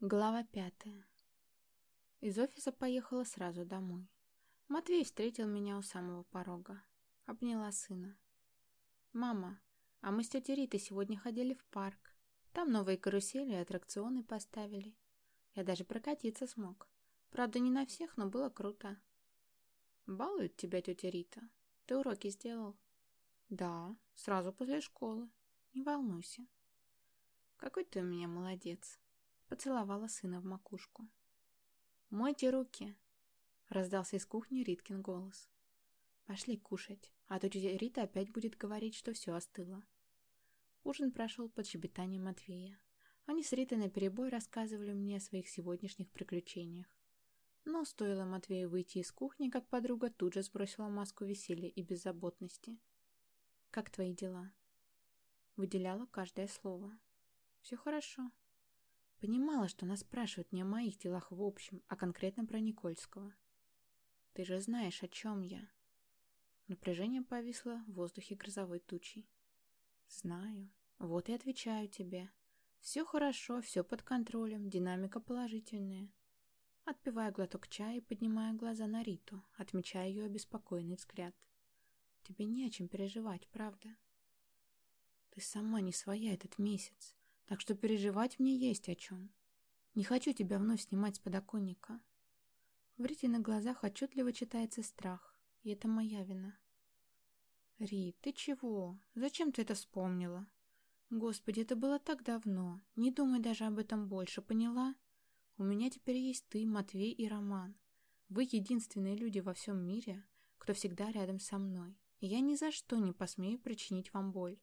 Глава пятая. Из офиса поехала сразу домой. Матвей встретил меня у самого порога. Обняла сына. «Мама, а мы с тетей Ритой сегодня ходили в парк. Там новые карусели и аттракционы поставили. Я даже прокатиться смог. Правда, не на всех, но было круто». «Балует тебя тетя Рита. Ты уроки сделал?» «Да, сразу после школы. Не волнуйся». «Какой ты у меня молодец». Поцеловала сына в макушку. «Мойте руки!» Раздался из кухни Риткин голос. «Пошли кушать, а то тетя Рита опять будет говорить, что все остыло». Ужин прошел под щебетанием Матвея. Они с Ритой наперебой рассказывали мне о своих сегодняшних приключениях. Но стоило Матвею выйти из кухни, как подруга тут же сбросила маску веселья и беззаботности. «Как твои дела?» Выделяла каждое слово. «Все хорошо», Понимала, что нас спрашивают не о моих делах в общем, а конкретно про Никольского. Ты же знаешь, о чем я. Напряжение повисло в воздухе грозовой тучей. Знаю. Вот и отвечаю тебе. Все хорошо, все под контролем, динамика положительная. Отпивая глоток чая и поднимая глаза на Риту, отмечая ее обеспокоенный взгляд. Тебе не о чем переживать, правда? Ты сама не своя этот месяц. Так что переживать мне есть о чем. Не хочу тебя вновь снимать с подоконника. В Рите глазах отчетливо читается страх, и это моя вина. Рит, ты чего? Зачем ты это вспомнила? Господи, это было так давно. Не думай даже об этом больше, поняла? У меня теперь есть ты, Матвей и Роман. Вы единственные люди во всем мире, кто всегда рядом со мной. И я ни за что не посмею причинить вам боль.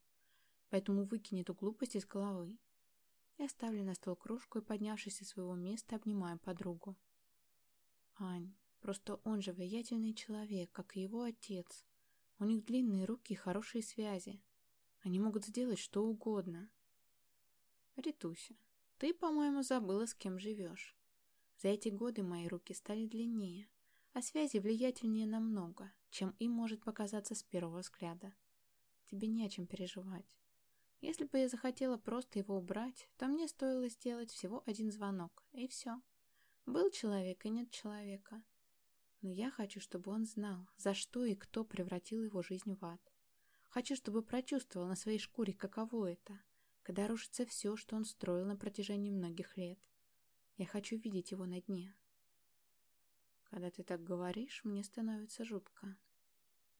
Поэтому выкини эту глупость из головы. Я ставлю на стол кружку и, поднявшись из своего места, обнимаю подругу. Ань, просто он же влиятельный человек, как и его отец. У них длинные руки и хорошие связи. Они могут сделать что угодно. Ритуся, ты, по-моему, забыла, с кем живешь. За эти годы мои руки стали длиннее, а связи влиятельнее намного, чем им может показаться с первого взгляда. Тебе не о чем переживать. Если бы я захотела просто его убрать, то мне стоило сделать всего один звонок, и все. Был человек и нет человека. Но я хочу, чтобы он знал, за что и кто превратил его жизнь в ад. Хочу, чтобы прочувствовал на своей шкуре, каково это, когда рушится все, что он строил на протяжении многих лет. Я хочу видеть его на дне. Когда ты так говоришь, мне становится жутко.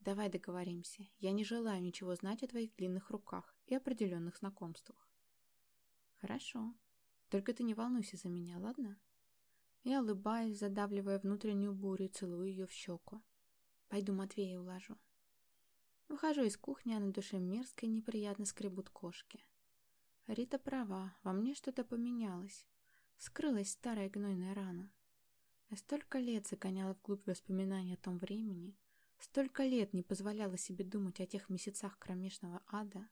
Давай договоримся. Я не желаю ничего знать о твоих длинных руках и определенных знакомствах. Хорошо. Только ты не волнуйся за меня, ладно? Я улыбаюсь, задавливая внутреннюю бурю целую ее в щеку. Пойду Матвея уложу. Выхожу из кухни, а на душе мерзко и неприятно скребут кошки. Рита права, во мне что-то поменялось. Скрылась старая гнойная рана. Я столько лет загоняла вглубь воспоминаний о том времени, столько лет не позволяла себе думать о тех месяцах кромешного ада,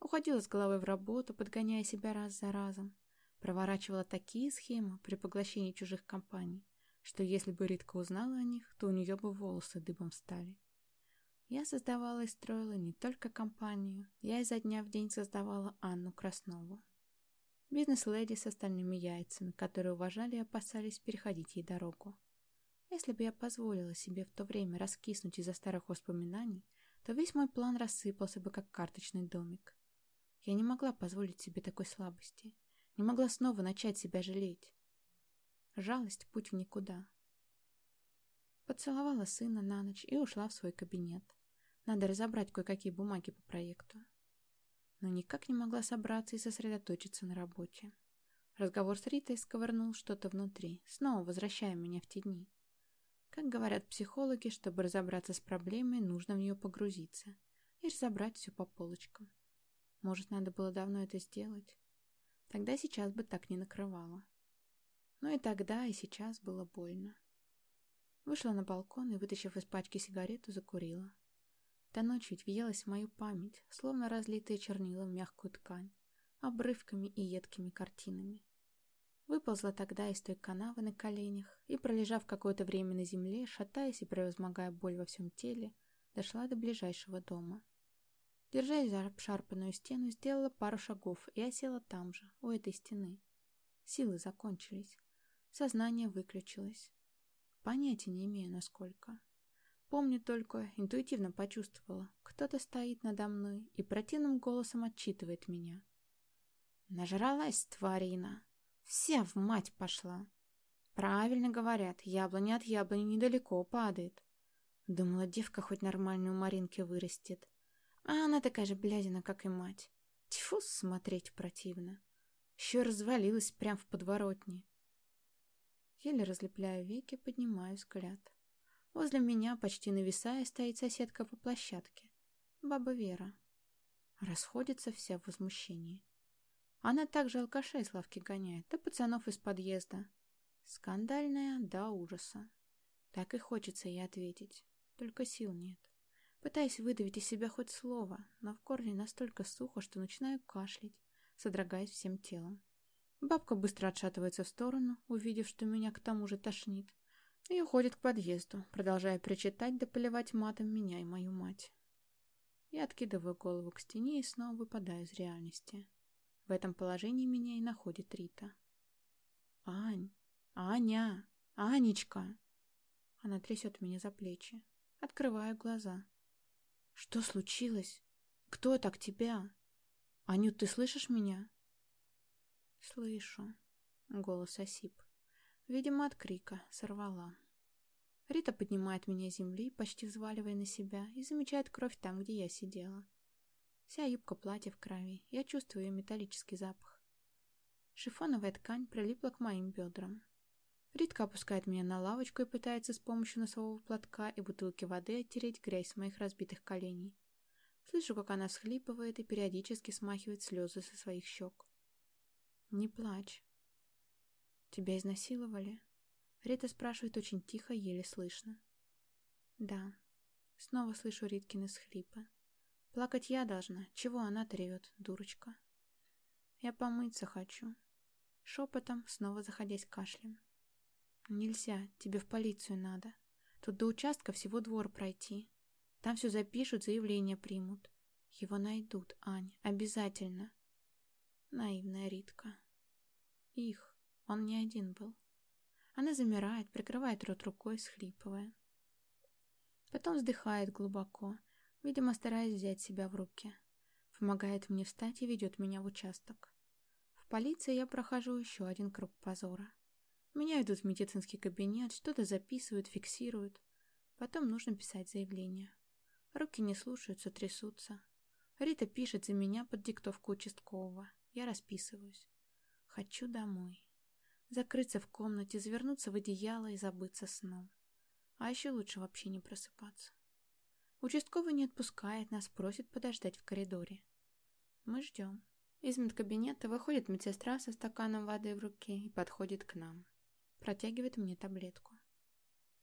Уходила с головой в работу, подгоняя себя раз за разом. Проворачивала такие схемы при поглощении чужих компаний, что если бы Ритка узнала о них, то у нее бы волосы дыбом стали. Я создавала и строила не только компанию, я изо дня в день создавала Анну Краснову. Бизнес-леди с остальными яйцами, которые уважали и опасались переходить ей дорогу. Если бы я позволила себе в то время раскиснуть из-за старых воспоминаний, то весь мой план рассыпался бы, как карточный домик. Я не могла позволить себе такой слабости. Не могла снова начать себя жалеть. Жалость — путь в никуда. Поцеловала сына на ночь и ушла в свой кабинет. Надо разобрать кое-какие бумаги по проекту. Но никак не могла собраться и сосредоточиться на работе. Разговор с Ритой сковырнул что-то внутри, снова возвращая меня в те дни. Как говорят психологи, чтобы разобраться с проблемой, нужно в нее погрузиться и разобрать все по полочкам. Может, надо было давно это сделать? Тогда сейчас бы так не накрывало. Но и тогда, и сейчас было больно. Вышла на балкон и, вытащив из пачки сигарету, закурила. Та ночь ведь въелась в мою память, словно разлитые чернила в мягкую ткань, обрывками и едкими картинами. Выползла тогда из той канавы на коленях и, пролежав какое-то время на земле, шатаясь и превозмогая боль во всем теле, дошла до ближайшего дома. Держась за обшарпанную стену, сделала пару шагов и осела там же, у этой стены. Силы закончились. Сознание выключилось. Понятия не имею, насколько. Помню только, интуитивно почувствовала, кто-то стоит надо мной и противным голосом отчитывает меня. Нажралась тварина. Вся в мать пошла. Правильно говорят, яблоня от яблони недалеко падает. Думала, девка хоть нормальную Маринке вырастет. А она такая же блядина, как и мать. Тьфу, смотреть противно. Еще развалилась прям в подворотне. Еле разлепляю веки, поднимаю взгляд. Возле меня, почти нависая, стоит соседка по площадке. Баба Вера. Расходится вся в возмущении. Она также алкашей с лавки гоняет, да пацанов из подъезда. Скандальная до ужаса. Так и хочется ей ответить, только сил нет. Пытаюсь выдавить из себя хоть слово, но в горле настолько сухо, что начинаю кашлять, содрогаясь всем телом. Бабка быстро отшатывается в сторону, увидев, что меня к тому же тошнит, и уходит к подъезду, продолжая причитать да поливать матом меня и мою мать. Я откидываю голову к стене и снова выпадаю из реальности. В этом положении меня и находит Рита. «Ань! Аня! Анечка!» Она трясет меня за плечи. Открываю глаза. «Что случилось? Кто так тебя? Анют, ты слышишь меня?» «Слышу», — голос осип. Видимо, от крика сорвала. Рита поднимает меня с земли, почти взваливая на себя, и замечает кровь там, где я сидела. Вся юбка платья в крови, я чувствую ее металлический запах. Шифоновая ткань прилипла к моим бедрам. Ритка опускает меня на лавочку и пытается с помощью носового платка и бутылки воды оттереть грязь с моих разбитых коленей. Слышу, как она всхлипывает и периодически смахивает слезы со своих щек. «Не плачь». «Тебя изнасиловали?» Рита спрашивает очень тихо, еле слышно. «Да». Снова слышу Риткины схлипы. Плакать я должна. Чего она-то ревет, дурочка? Я помыться хочу. Шепотом, снова заходясь кашлем. Нельзя, тебе в полицию надо. Тут до участка всего двор пройти. Там все запишут, заявление примут. Его найдут, Ань, обязательно. Наивная Ритка. Их, он не один был. Она замирает, прикрывает рот рукой, схлипывая. Потом вздыхает глубоко, видимо, стараясь взять себя в руки. Помогает мне встать и ведет меня в участок. В полиции я прохожу еще один круг позора. Меня идут в медицинский кабинет, что-то записывают, фиксируют. Потом нужно писать заявление. Руки не слушаются, трясутся. Рита пишет за меня под диктовку участкового. Я расписываюсь. Хочу домой. Закрыться в комнате, завернуться в одеяло и забыться сном. А еще лучше вообще не просыпаться. Участковый не отпускает нас, просит подождать в коридоре. Мы ждем. Из медкабинета выходит медсестра со стаканом воды в руке и подходит к нам. Протягивает мне таблетку.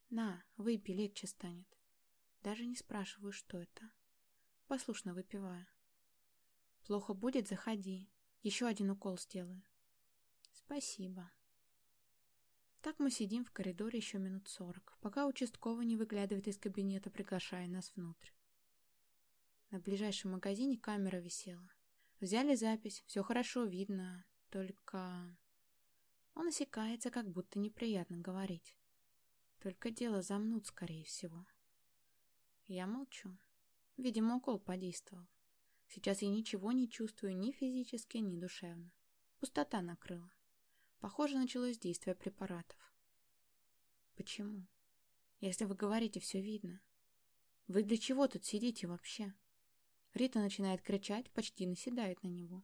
«На, выпей, легче станет». Даже не спрашиваю, что это. Послушно выпиваю. «Плохо будет, заходи. Еще один укол сделаю». «Спасибо». Так мы сидим в коридоре еще минут сорок, пока участковый не выглядывает из кабинета, приглашая нас внутрь. На ближайшем магазине камера висела. Взяли запись, все хорошо видно, только... Он осекается, как будто неприятно говорить. Только дело замнут, скорее всего. Я молчу. Видимо, укол подействовал. Сейчас я ничего не чувствую ни физически, ни душевно. Пустота накрыла. Похоже, началось действие препаратов. Почему? Если вы говорите, все видно. Вы для чего тут сидите вообще? Рита начинает кричать, почти наседает на него.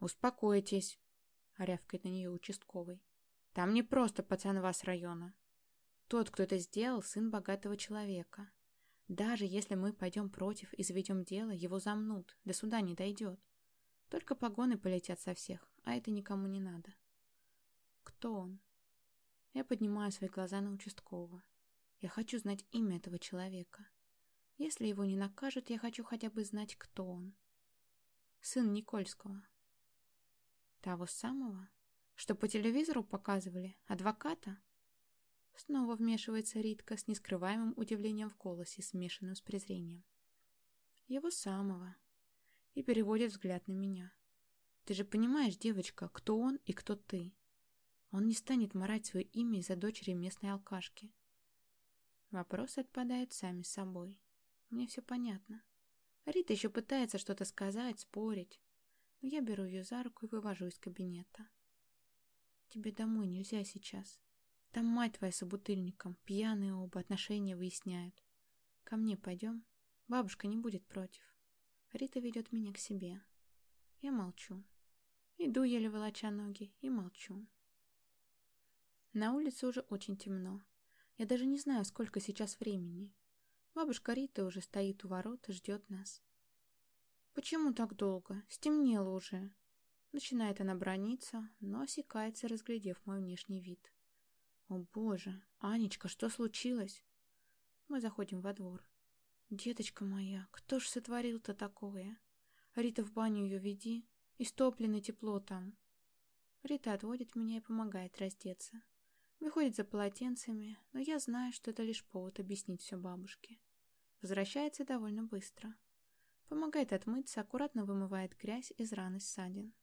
«Успокойтесь!» — рявкает на нее участковый. «Там не просто пацанва с района. Тот, кто это сделал, сын богатого человека. Даже если мы пойдем против и заведем дело, его замнут, до суда не дойдет. Только погоны полетят со всех, а это никому не надо. Кто он? Я поднимаю свои глаза на участкового. Я хочу знать имя этого человека. Если его не накажут, я хочу хотя бы знать, кто он. Сын Никольского. Того самого, что по телевизору показывали, адвоката? Снова вмешивается Ритка с нескрываемым удивлением в голосе, смешанным с презрением. Его самого. И переводит взгляд на меня. Ты же понимаешь, девочка, кто он и кто ты. Он не станет морать свое имя из-за дочери местной алкашки. Вопросы отпадают сами собой. Мне все понятно. Рита еще пытается что-то сказать, спорить. Но я беру ее за руку и вывожу из кабинета. Тебе домой нельзя сейчас. Там мать твоя собутыльником, пьяные оба, отношения выясняют. Ко мне пойдем? Бабушка не будет против. Рита ведет меня к себе. Я молчу. Иду, еле волоча ноги, и молчу. На улице уже очень темно. Я даже не знаю, сколько сейчас времени. Бабушка Рита уже стоит у ворот и ждет нас. «Почему так долго? Стемнело уже». Начинает она брониться, но осекается, разглядев мой внешний вид. «О боже! Анечка, что случилось?» Мы заходим во двор. «Деточка моя, кто ж сотворил-то такое? Рита, в баню ее веди, истоплено тепло там». Рита отводит меня и помогает раздеться. Выходит за полотенцами, но я знаю, что это лишь повод объяснить все бабушке. Возвращается довольно быстро. Помогает отмыться, аккуратно вымывает грязь из раны ссадин.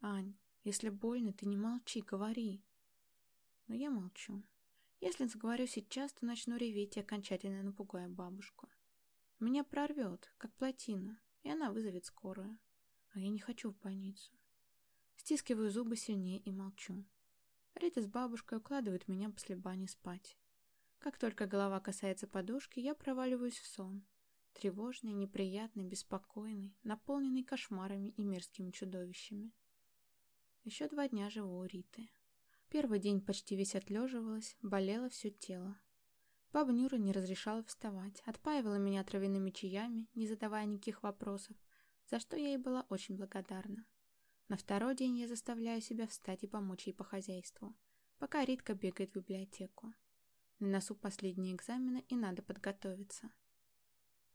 «Ань, если больно, ты не молчи, говори». Но я молчу. Если заговорю сейчас, то начну реветь и окончательно напугаю бабушку. Меня прорвет, как плотина, и она вызовет скорую. А я не хочу в больницу. Стискиваю зубы сильнее и молчу. Рита с бабушкой укладывают меня после бани спать. Как только голова касается подушки, я проваливаюсь в сон. Тревожный, неприятный, беспокойный, наполненный кошмарами и мерзкими чудовищами. Еще два дня живу у Риты. Первый день почти весь отлеживалась, болело все тело. Баба Нюра не разрешала вставать, отпаивала меня травяными чаями, не задавая никаких вопросов, за что я ей была очень благодарна. На второй день я заставляю себя встать и помочь ей по хозяйству, пока Ритка бегает в библиотеку. На носу последние экзамены и надо подготовиться.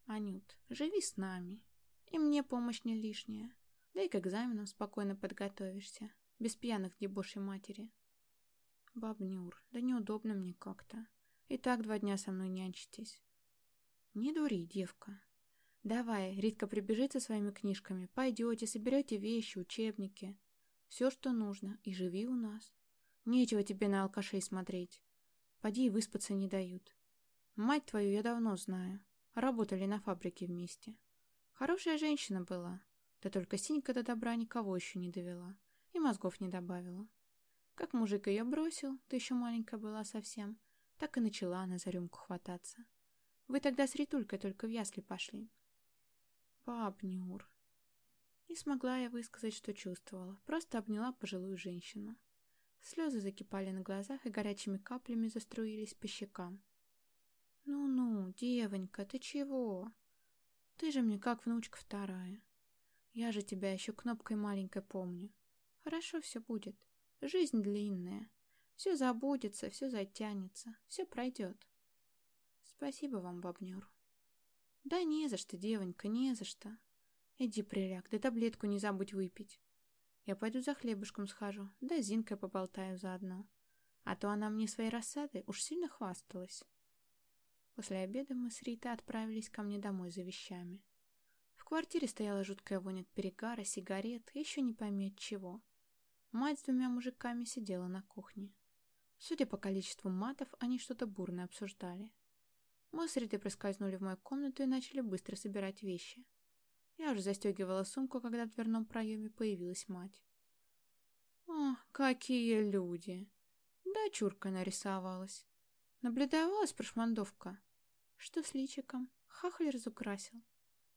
Анют, живи с нами. И мне помощь не лишняя. Да и к экзаменам спокойно подготовишься, без пьяных дебошей матери. Бабнюр, да неудобно мне как-то. И так два дня со мной нянчитесь. Не дури, девка. Давай, Ритка прибежит со своими книжками, пойдете, соберете вещи, учебники. Все, что нужно, и живи у нас. Нечего тебе на алкашей смотреть. Поди выспаться не дают. Мать твою я давно знаю. Работали на фабрике вместе. Хорошая женщина была. Да только Синька до добра никого еще не довела. И мозгов не добавила. Как мужик ее бросил, ты еще маленькая была совсем, так и начала она за рюмку хвататься. Вы тогда с Ритулькой только в ясли пошли. Пап, Нюр. Не смогла я высказать, что чувствовала. Просто обняла пожилую женщину. Слезы закипали на глазах и горячими каплями заструились по щекам. «Ну-ну, девонька, ты чего? Ты же мне как внучка вторая. Я же тебя еще кнопкой маленькой помню. Хорошо все будет. Жизнь длинная. Все забудется, все затянется, все пройдет. Спасибо вам, бабнюр. «Да не за что, девонька, не за что. Иди приляг, да таблетку не забудь выпить. Я пойду за хлебушком схожу, да Зинкой поболтаю заодно. А то она мне своей рассадой уж сильно хвасталась». После обеда мы с Ритой отправились ко мне домой за вещами. В квартире стояла жуткая вонь от перегара, сигарет еще не пойми от чего. Мать с двумя мужиками сидела на кухне. Судя по количеству матов, они что-то бурно обсуждали. Ритой проскользнули в мою комнату и начали быстро собирать вещи. Я уже застегивала сумку, когда в дверном проеме появилась мать. «О, какие люди!» Да, чурка нарисовалась. Наблюдалась прошмандовка. Что с личиком? Хахаль разукрасил.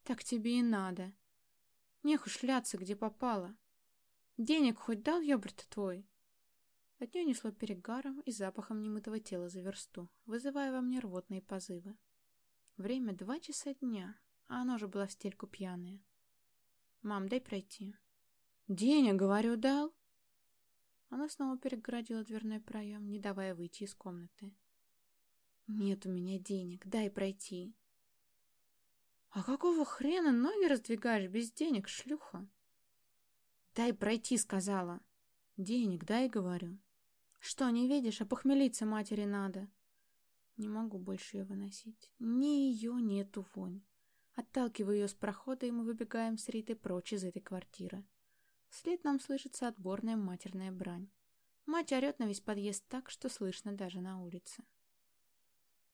Так тебе и надо. Неху шляться, где попало. Денег хоть дал ёбр-то твой? От нее несло перегаром и запахом немытого тела за версту, вызывая во мне рвотные позывы. Время два часа дня, а она уже была в стельку пьяная. «Мам, дай пройти». «Денег, говорю, дал?» Она снова перегородила дверной проем, не давая выйти из комнаты. «Нет у меня денег, дай пройти». «А какого хрена ноги раздвигаешь без денег, шлюха?» «Дай пройти», — сказала. «Денег дай, — говорю». Что, не видишь? А похмелиться матери надо. Не могу больше ее выносить. Ни ее, ни эту вонь. Отталкиваю ее с прохода, и мы выбегаем с Ритой прочь из этой квартиры. Вслед нам слышится отборная матерная брань. Мать орет на весь подъезд так, что слышно даже на улице.